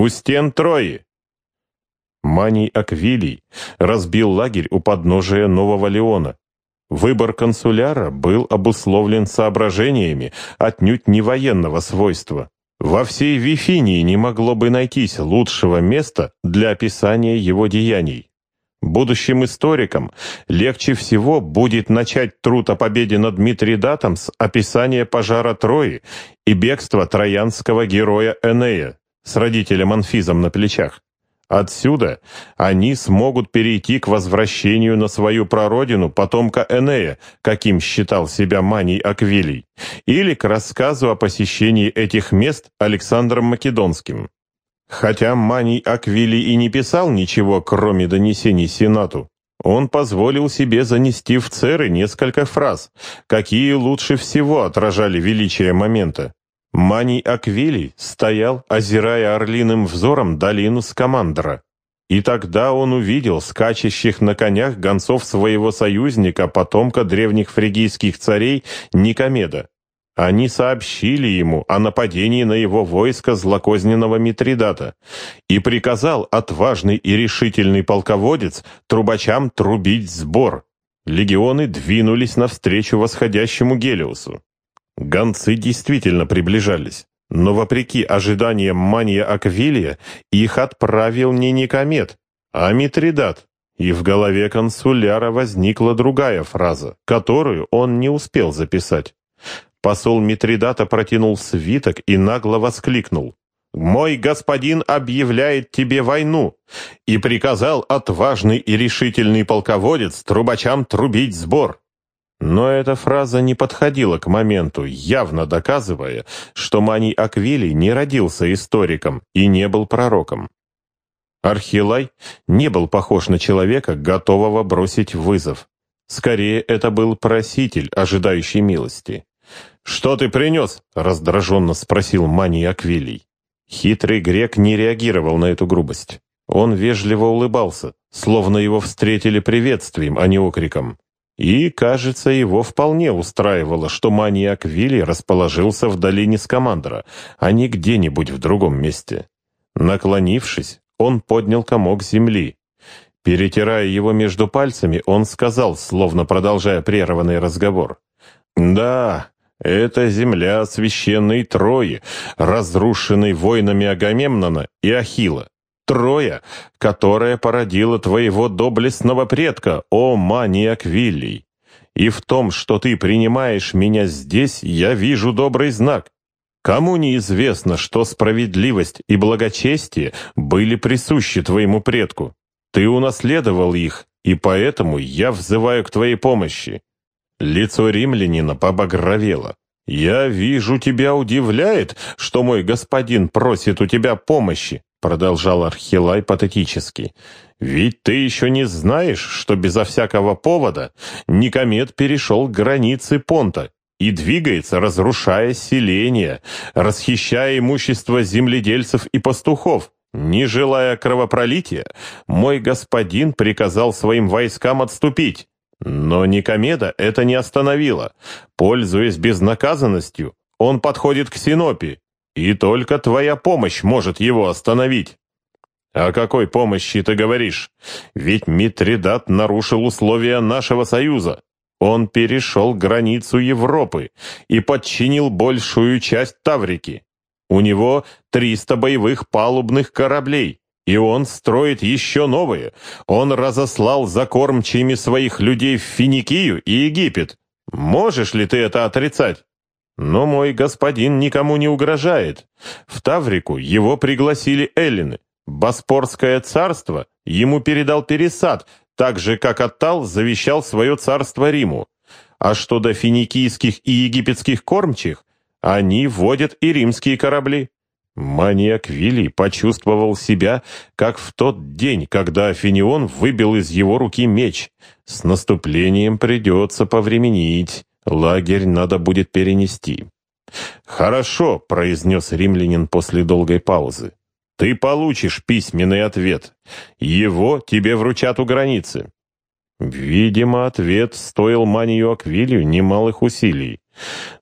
у стен Трои. Маний Аквилий разбил лагерь у подножия Нового Леона. Выбор консуляра был обусловлен соображениями отнюдь не военного свойства. Во всей Вифинии не могло бы найтись лучшего места для описания его деяний. Будущим историкам легче всего будет начать труд о победе над Митридатом с описания пожара Трои и бегства троянского героя Энея с родителем Анфизом на плечах. Отсюда они смогут перейти к возвращению на свою прародину потомка Энея, каким считал себя Маний Аквилий, или к рассказу о посещении этих мест Александром Македонским. Хотя Маний Аквилий и не писал ничего, кроме донесений Сенату, он позволил себе занести в церы несколько фраз, какие лучше всего отражали величие момента. Маний Аквилий стоял, озирая орлиным взором долину Скамандра. И тогда он увидел скачущих на конях гонцов своего союзника, потомка древних фригийских царей Никомеда. Они сообщили ему о нападении на его войско злокозненного Митридата и приказал отважный и решительный полководец трубачам трубить сбор. Легионы двинулись навстречу восходящему Гелиусу. Гонцы действительно приближались, но вопреки ожиданиям Мания Аквилия их отправил не Никомед, а Митридат. И в голове консуляра возникла другая фраза, которую он не успел записать. Посол Митридата протянул свиток и нагло воскликнул. «Мой господин объявляет тебе войну!» и приказал отважный и решительный полководец трубачам трубить сбор. Но эта фраза не подходила к моменту, явно доказывая, что Маний Аквилий не родился историком и не был пророком. Архилай не был похож на человека, готового бросить вызов. Скорее, это был проситель, ожидающий милости. «Что ты принес?» — раздраженно спросил Маний Аквилий. Хитрый грек не реагировал на эту грубость. Он вежливо улыбался, словно его встретили приветствием, а не окриком. И, кажется, его вполне устраивало, что Маний Аквилий расположился в долине Скамандра, а не где-нибудь в другом месте. Наклонившись, он поднял комок земли. Перетирая его между пальцами, он сказал, словно продолжая прерванный разговор. «Да, это земля священной Трои, разрушенной войнами Агамемнона и Ахила. Троя, которая породила твоего доблестного предка, о Маниаквилий. И в том, что ты принимаешь меня здесь, я вижу добрый знак. Кому неизвестно, что справедливость и благочестие были присущи твоему предку? Ты унаследовал их, и поэтому я взываю к твоей помощи. Лицо римлянина побагровело. «Я вижу, тебя удивляет, что мой господин просит у тебя помощи», продолжал Архилай патетически. «Ведь ты еще не знаешь, что безо всякого повода Никомед перешел границы Понта и двигается, разрушая селения, расхищая имущество земледельцев и пастухов. Не желая кровопролития, мой господин приказал своим войскам отступить, но Никомеда это не остановило. Пользуясь безнаказанностью, он подходит к Синопе, и только твоя помощь может его остановить. О какой помощи ты говоришь? Ведь Митридат нарушил условия нашего союза. Он перешел границу Европы и подчинил большую часть Таврики. У него 300 боевых палубных кораблей, и он строит еще новые. Он разослал за кормчими своих людей в Финикию и Египет. Можешь ли ты это отрицать? Но мой господин никому не угрожает. В Таврику его пригласили эллины. Боспорское царство ему передал Пересад, так же, как Аттал завещал свое царство Риму. А что до финикийских и египетских кормчих, они водят и римские корабли. Маниак Вилли почувствовал себя, как в тот день, когда Афинион выбил из его руки меч. С наступлением придется повременить, лагерь надо будет перенести. «Хорошо», — произнес римлянин после долгой паузы. «Ты получишь письменный ответ. Его тебе вручат у границы». Видимо, ответ стоил Манию Аквилию немалых усилий.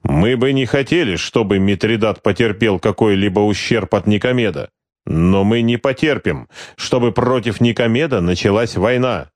Мы бы не хотели, чтобы Митридат потерпел какой-либо ущерб от Никомеда. Но мы не потерпим, чтобы против Никомеда началась война.